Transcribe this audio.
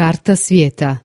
Karta svijeta.